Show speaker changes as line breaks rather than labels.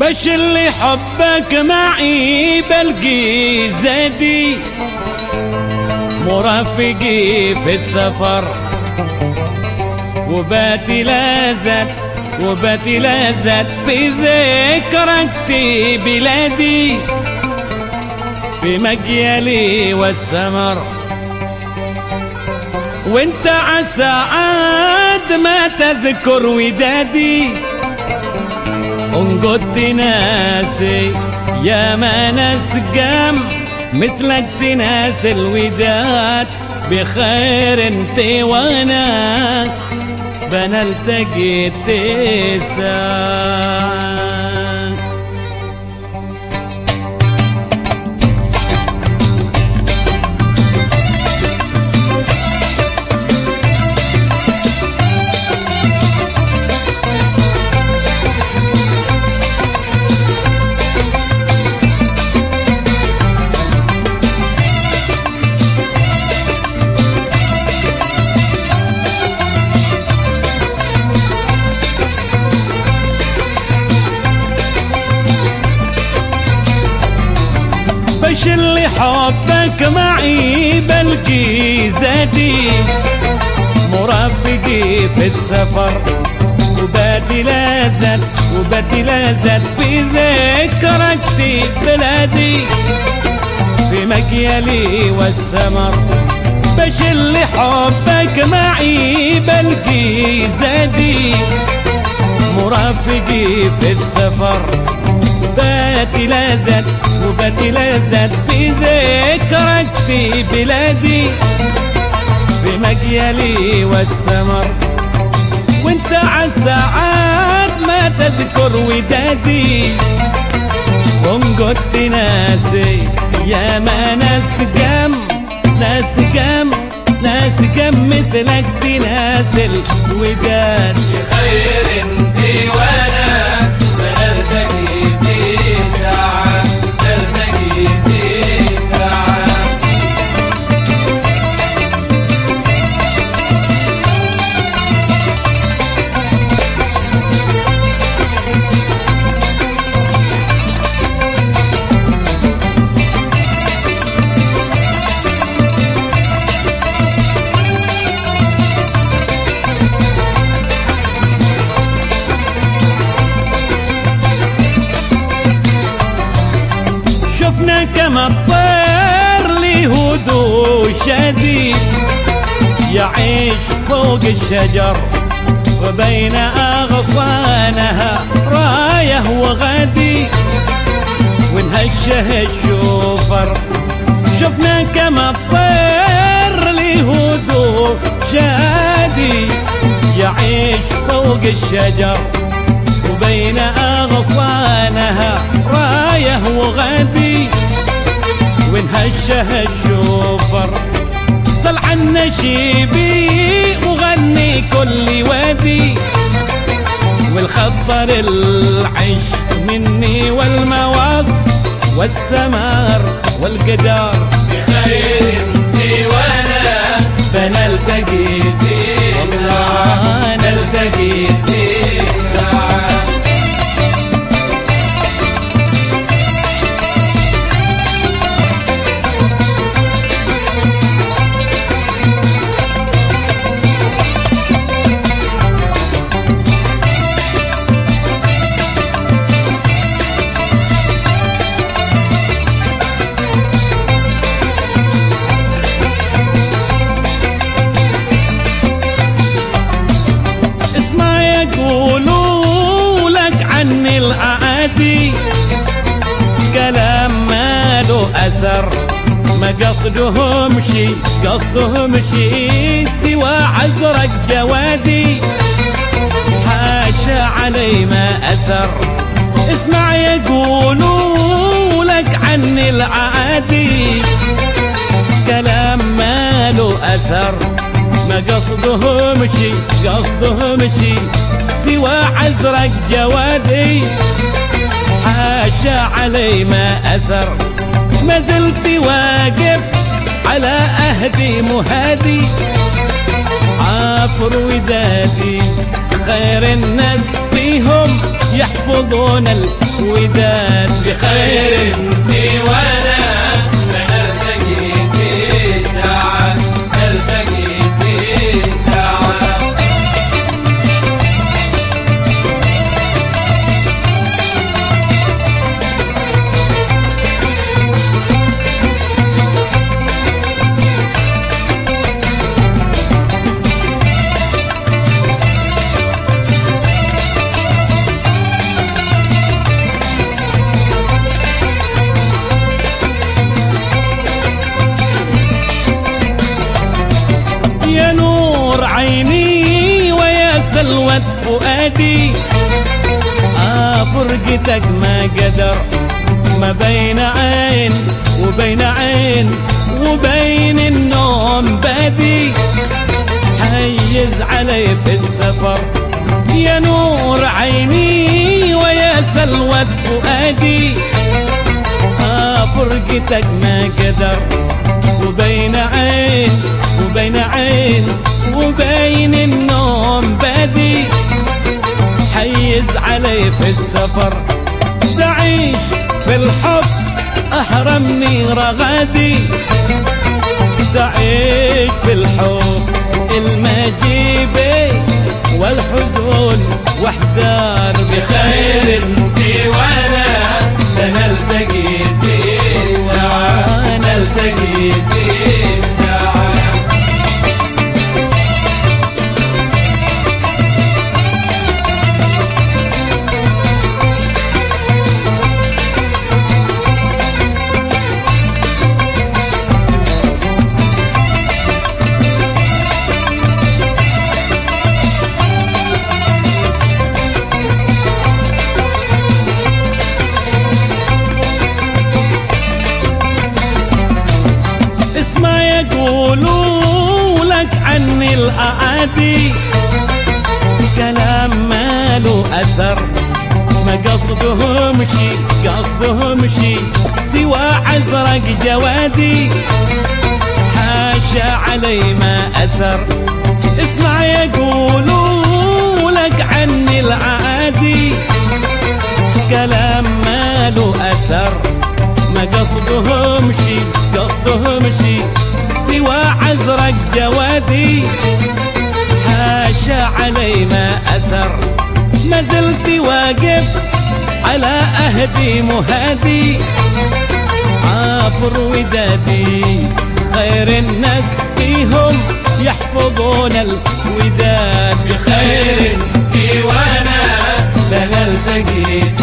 بش اللي حبك معي بلقي زادي. مرافقي في السفر وباتي لذت وباتي لذت في ذكرك بلادي. في مجيالي والسمر. وانت عسى عاد ما تذكر ودادي. كنت ناسي يا ما ناس قام مثلك تناس الوداد بخير انت وأنا بنلتقي تسان حبك معي بلقي زادي. مرافقي في السفر لذت وباتي لذت في ذكرك في بلادي. في مكيالي والسمر بش اللي حبك معي بلقي زادي. مرافقي في السفر لذت وباتي لذت في بلادي. في مجيالي والسمر وانت عالساعات ما تذكر ودادي. وان كنت ناسي يا ما ناس قام ناس قام ناس قام مثلك تناس الوداد.
بخير انت
وأنا كما الطير لي هدوء شديد. يعيش فوق الشجر وبين أغصانها راية وغدي ونهشه الشوفر شفنا كما الطير لي هدوء شادي يعيش فوق الشجر وبين أغصانها راية وغدي ونهشه الشوفر. صل عنا شيبي وغني كل وادي. والخطر العيش مني والمواص والسمار والقدار.
بخير انت وأنا
بنلتقي
في ساعة نلتقي في
اثر ما قصدهم شي قصدهم شي سوى عزرك جوادي. حاشا علي ما أثر اسمع يقولوا لك عني العادي. كلام ما له أثر ما قصدهم شي قصدهم شي سوى عزرك جوادي. حاشا علي ما أثر. ما زلت واقف على أهدي مهادي. عافر ودادي خير الناس فيهم يحفظون الوداد.
بخير انت وأنا
يا نور عيني ويا سلوة فؤادي. آه فرقتك ما قدر ما بين عين وبين عين وبين النوم بادي. حيز علي في السفر يا نور عيني ويا سلوة فؤادي. آه فرقتك ما قدر وبين عين وبين عين وبين النوم بادي حيز علي في السفر تعيش في الحب أحرمني رغدي. تعيش في الحب المجيبي والحزن واحذر
بخير.
بخير الأعادي. كلام ماله أثر. ما قصدهم شي قصدهم شي. سوى عزرق جوادي. حاشا علي ما أثر. اسمع يقولوا لك عني العادي كلام عزرق جوادي حاشا علي ما أثر. ما زلت واقف على أهدي مهادي. عافر ودادي خير الناس فيهم يحفظون الوداد.
بخير انت وأنا فنلتقي